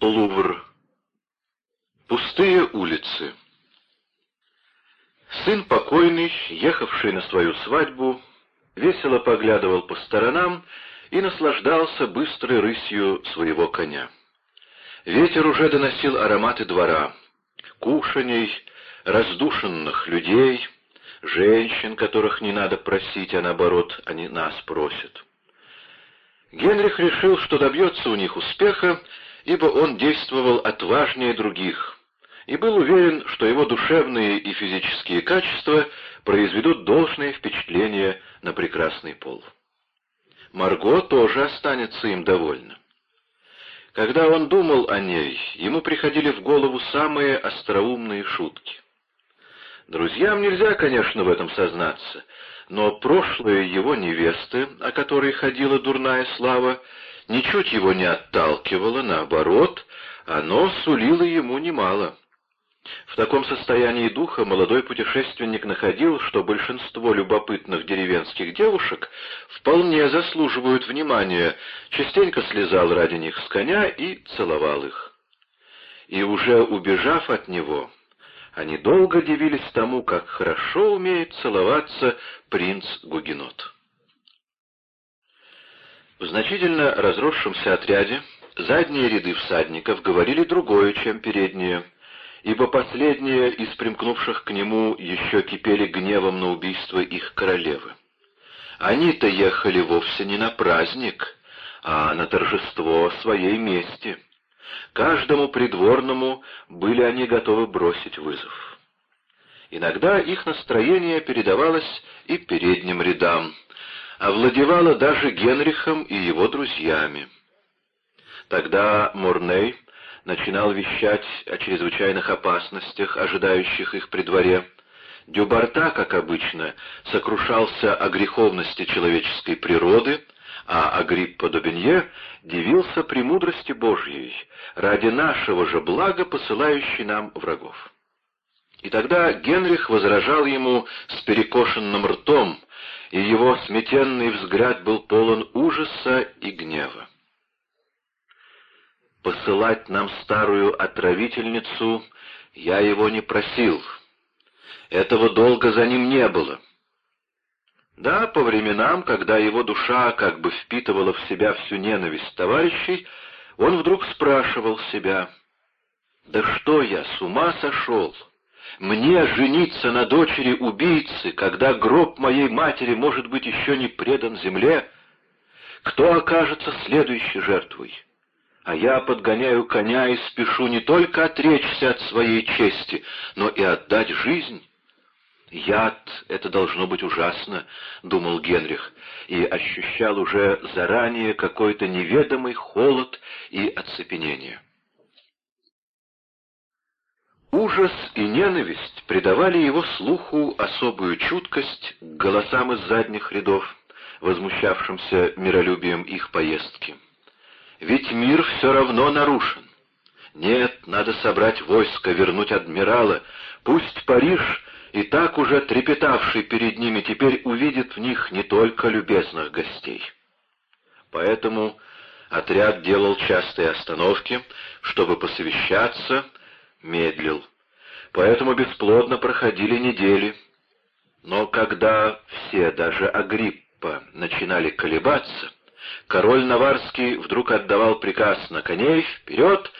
Лувр. Пустые улицы. Сын покойный, ехавший на свою свадьбу, весело поглядывал по сторонам и наслаждался быстрой рысью своего коня. Ветер уже доносил ароматы двора, кушаний, раздушенных людей, женщин, которых не надо просить, а наоборот, они нас просят. Генрих решил, что добьется у них успеха, ибо он действовал отважнее других, и был уверен, что его душевные и физические качества произведут должное впечатление на прекрасный пол. Марго тоже останется им довольна. Когда он думал о ней, ему приходили в голову самые остроумные шутки. Друзьям нельзя, конечно, в этом сознаться, но прошлое его невесты, о которой ходила дурная слава, ничуть его не отталкивало, наоборот, оно сулило ему немало. В таком состоянии духа молодой путешественник находил, что большинство любопытных деревенских девушек вполне заслуживают внимания, частенько слезал ради них с коня и целовал их. И уже убежав от него, они долго дивились тому, как хорошо умеет целоваться принц Гугенот. В значительно разросшемся отряде задние ряды всадников говорили другое, чем передние, ибо последние из примкнувших к нему еще кипели гневом на убийство их королевы. Они-то ехали вовсе не на праздник, а на торжество своей мести. Каждому придворному были они готовы бросить вызов. Иногда их настроение передавалось и передним рядам, овладевала даже Генрихом и его друзьями. Тогда Мурней начинал вещать о чрезвычайных опасностях, ожидающих их при дворе. Дюбарта, как обычно, сокрушался о греховности человеческой природы, а Агриппа Добенье дивился премудрости Божьей, ради нашего же блага посылающей нам врагов. И тогда Генрих возражал ему с перекошенным ртом, и его сметенный взгляд был полон ужаса и гнева. Посылать нам старую отравительницу я его не просил. Этого долга за ним не было. Да, по временам, когда его душа как бы впитывала в себя всю ненависть товарищей, он вдруг спрашивал себя, «Да что я, с ума сошел?» Мне жениться на дочери убийцы, когда гроб моей матери может быть еще не предан земле? Кто окажется следующей жертвой? А я подгоняю коня и спешу не только отречься от своей чести, но и отдать жизнь. «Яд — это должно быть ужасно», — думал Генрих, и ощущал уже заранее какой-то неведомый холод и оцепенение. Ужас и ненависть придавали его слуху особую чуткость к голосам из задних рядов, возмущавшимся миролюбием их поездки. Ведь мир все равно нарушен. Нет, надо собрать войско, вернуть адмирала. Пусть Париж, и так уже трепетавший перед ними, теперь увидит в них не только любезных гостей. Поэтому отряд делал частые остановки, чтобы посовещаться, медлил. Поэтому бесплодно проходили недели. Но когда все, даже Агриппа, начинали колебаться, король Наварский вдруг отдавал приказ на коней вперед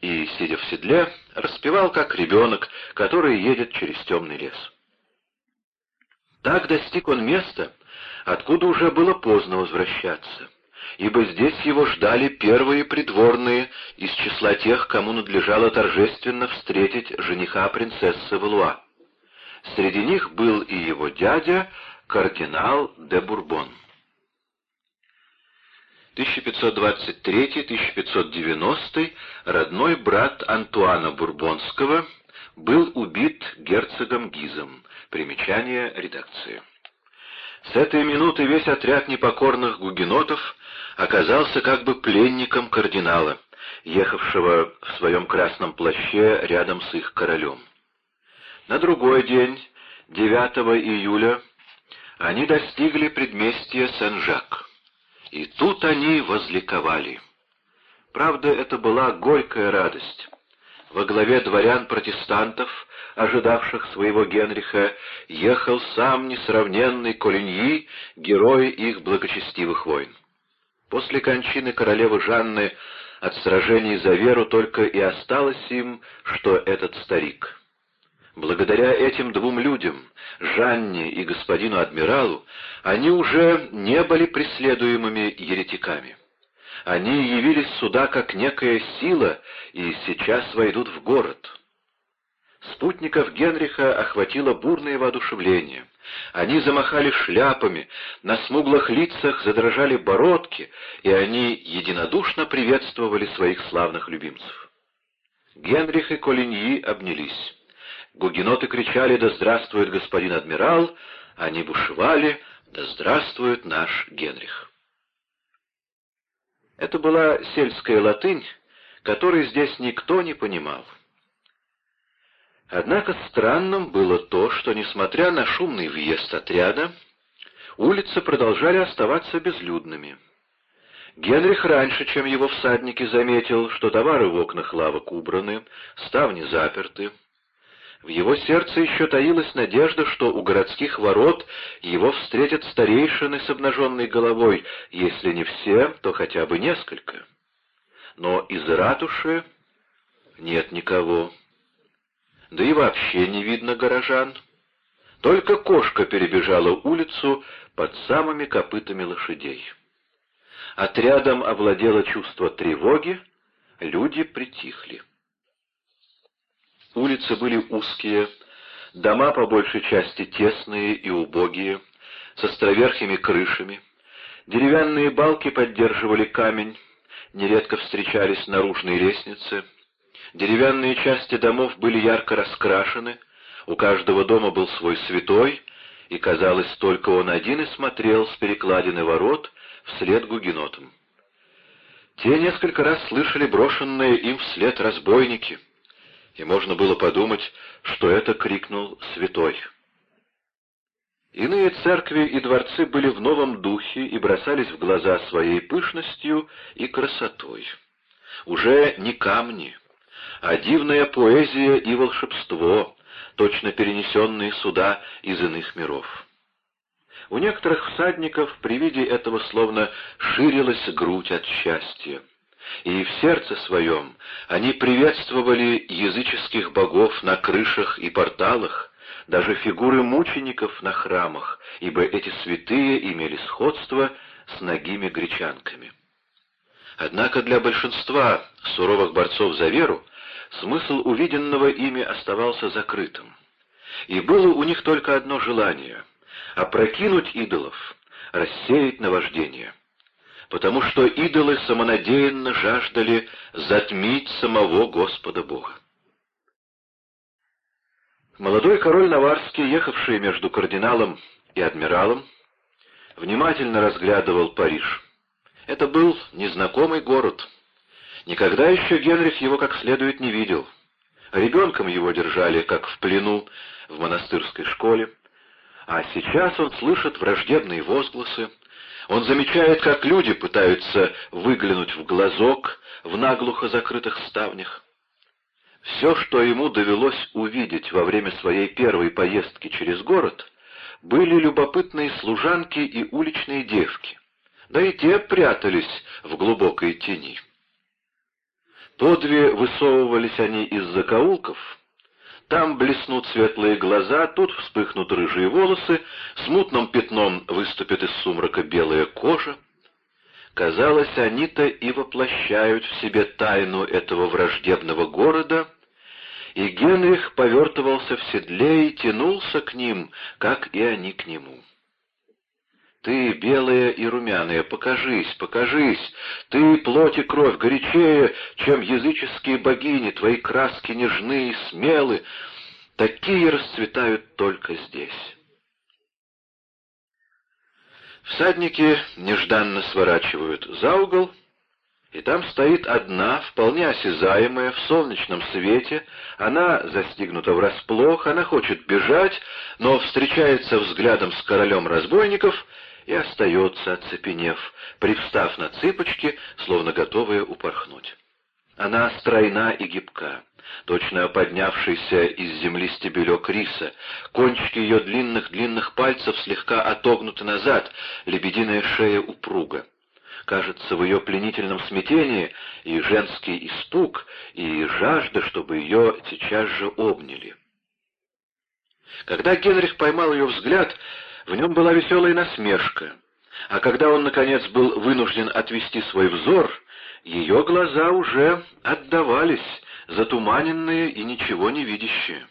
и, сидя в седле, распевал, как ребенок, который едет через темный лес. Так достиг он места, откуда уже было поздно возвращаться ибо здесь его ждали первые придворные из числа тех, кому надлежало торжественно встретить жениха принцессы Валуа. Среди них был и его дядя, кардинал де Бурбон. 1523-1590 родной брат Антуана Бурбонского был убит герцогом Гизом. Примечание редакции. С этой минуты весь отряд непокорных гугенотов оказался как бы пленником кардинала, ехавшего в своем красном плаще рядом с их королем. На другой день, 9 июля, они достигли предместья Сен-Жак. И тут они возликовали. Правда, это была горькая радость. Во главе дворян-протестантов, ожидавших своего Генриха, ехал сам несравненный Колиньи, герой их благочестивых войн. После кончины королевы Жанны от сражений за веру только и осталось им, что этот старик. Благодаря этим двум людям, Жанне и господину адмиралу, они уже не были преследуемыми еретиками. Они явились сюда как некая сила и сейчас войдут в город. Спутников Генриха охватило бурное воодушевление. Они замахали шляпами, на смуглых лицах задрожали бородки, и они единодушно приветствовали своих славных любимцев. Генрих и Колиньи обнялись. Гугеноты кричали «Да здравствует господин адмирал!» Они бушевали «Да здравствует наш Генрих!» Это была сельская латынь, которой здесь никто не понимал. Однако странным было то, что, несмотря на шумный въезд отряда, улицы продолжали оставаться безлюдными. Генрих раньше, чем его всадники, заметил, что товары в окнах лавок убраны, ставни заперты. В его сердце еще таилась надежда, что у городских ворот его встретят старейшины с обнаженной головой, если не все, то хотя бы несколько. Но из ратуши нет никого да и вообще не видно горожан. Только кошка перебежала улицу под самыми копытами лошадей. Отрядом овладело чувство тревоги, люди притихли. Улицы были узкие, дома по большей части тесные и убогие, с островерхими крышами. Деревянные балки поддерживали камень, нередко встречались наружные лестницы — Деревянные части домов были ярко раскрашены, у каждого дома был свой святой, и, казалось, только он один и смотрел с перекладины ворот вслед гугенотам. Те несколько раз слышали брошенные им вслед разбойники, и можно было подумать, что это крикнул святой. Иные церкви и дворцы были в новом духе и бросались в глаза своей пышностью и красотой. Уже не камни, а дивная поэзия и волшебство, точно перенесенные сюда из иных миров. У некоторых всадников при виде этого словно ширилась грудь от счастья, и в сердце своем они приветствовали языческих богов на крышах и порталах, даже фигуры мучеников на храмах, ибо эти святые имели сходство с ногими гречанками. Однако для большинства суровых борцов за веру смысл увиденного ими оставался закрытым. И было у них только одно желание — опрокинуть идолов, рассеять наваждение. Потому что идолы самонадеянно жаждали затмить самого Господа Бога. Молодой король Наварский, ехавший между кардиналом и адмиралом, внимательно разглядывал Париж. Это был незнакомый город — Никогда еще Генрих его как следует не видел. Ребенком его держали, как в плену, в монастырской школе. А сейчас он слышит враждебные возгласы. Он замечает, как люди пытаются выглянуть в глазок в наглухо закрытых ставнях. Все, что ему довелось увидеть во время своей первой поездки через город, были любопытные служанки и уличные девки. Да и те прятались в глубокой тени. То две высовывались они из закоулков, там блеснут светлые глаза, тут вспыхнут рыжие волосы, смутным пятном выступит из сумрака белая кожа. Казалось, они-то и воплощают в себе тайну этого враждебного города, и Генрих повертывался в седле и тянулся к ним, как и они к нему. Ты, белая и румяная, покажись, покажись. Ты, плоть и кровь, горячее, чем языческие богини, твои краски нежны и смелы. Такие расцветают только здесь. Всадники нежданно сворачивают за угол, и там стоит одна, вполне осязаемая, в солнечном свете. Она застигнута врасплох, она хочет бежать, но встречается взглядом с королем разбойников — и остается, оцепенев, привстав на цыпочки, словно готовая упорхнуть. Она стройна и гибка, точно поднявшийся из земли стебелек риса. Кончики ее длинных-длинных пальцев слегка отогнуты назад, лебединая шея упруга. Кажется, в ее пленительном смятении и женский испуг, и жажда, чтобы ее сейчас же обняли. Когда Генрих поймал ее взгляд, в нем была веселая насмешка, а когда он, наконец, был вынужден отвести свой взор, ее глаза уже отдавались, затуманенные и ничего не видящие.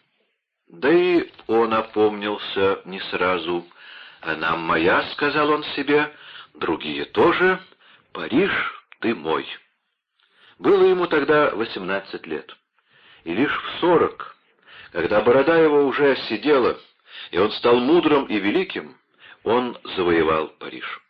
Да и он опомнился не сразу. «Она моя», — сказал он себе, — «другие тоже. Париж, ты мой». Было ему тогда восемнадцать лет. И лишь в сорок, когда борода его уже оседела, и он стал мудрым и великим, он завоевал Париж.